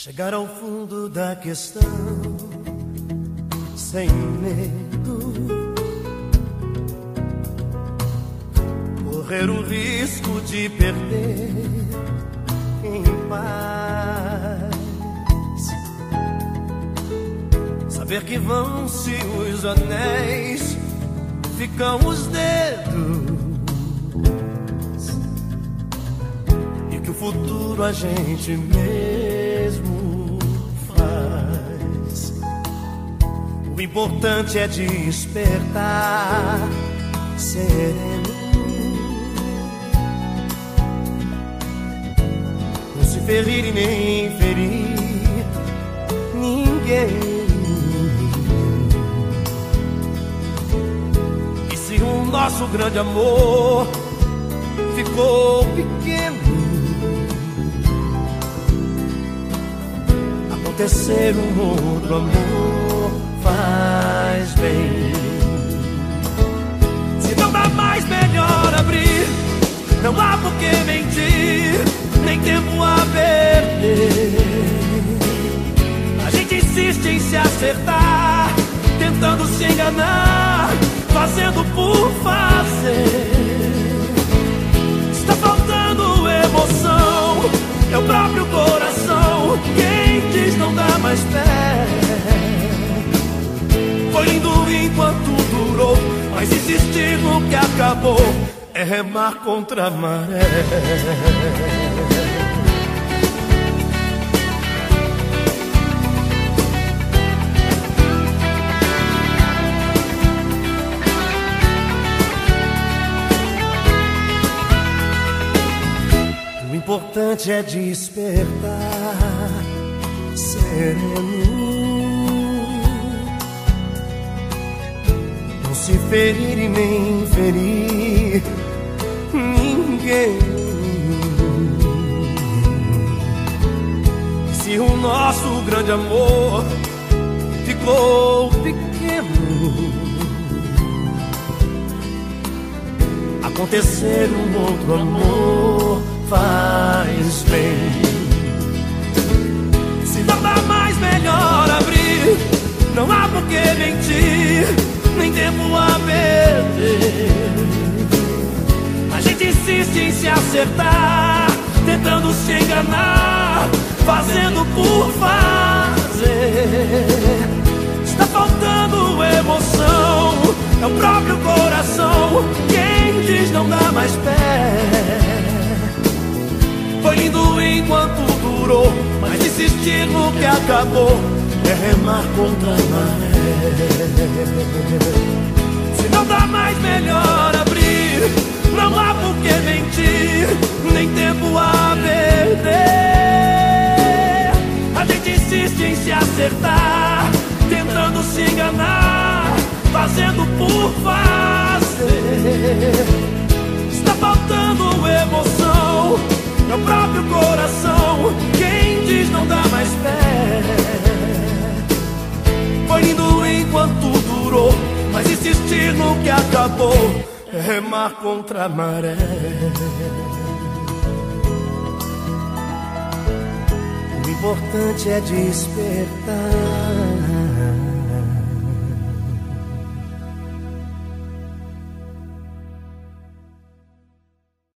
Chegar ao fundo da questão sem medo. Correr o risco de perder em paz. Saber que vão-se os anéis, ficam os dedos. Futuro a gente mesmo faz. O importante é despertar sereno. Não se ferir e nem ferir ninguém. E se o nosso grande amor ficou pequeno, acontecer um outro amor faz bem. Se não dá mais, melhor abrir. Não há por que mentir, nem tempo a perder. A gente insiste em se acertar, tentando se enganar, fazendo por fazer. Mas insistir no que acabou é remar contra a maré. O importante é despertar sereno. Se ferir e nem ferir ninguém. Se o nosso grande amor ficou pequeno, acontecer um outro amor faz bem. Se dá mais, melhor abrir. Não há por que mentir, nem tempo a perder. A gente insiste em se acertar, tentando se enganar, fazendo por fazer. Está faltando emoção, é o próprio coração quem diz não dá mais pé. Foi lindo enquanto durou, mas insistir no que acabou é remar contra a maré. Se não dá mais, melhor abrir. Não há por que mentir, nem tempo a perder. A gente insiste em se acertar, tentando se enganar, fazendo por fazer. Acabou é remar contra a maré. O importante é despertar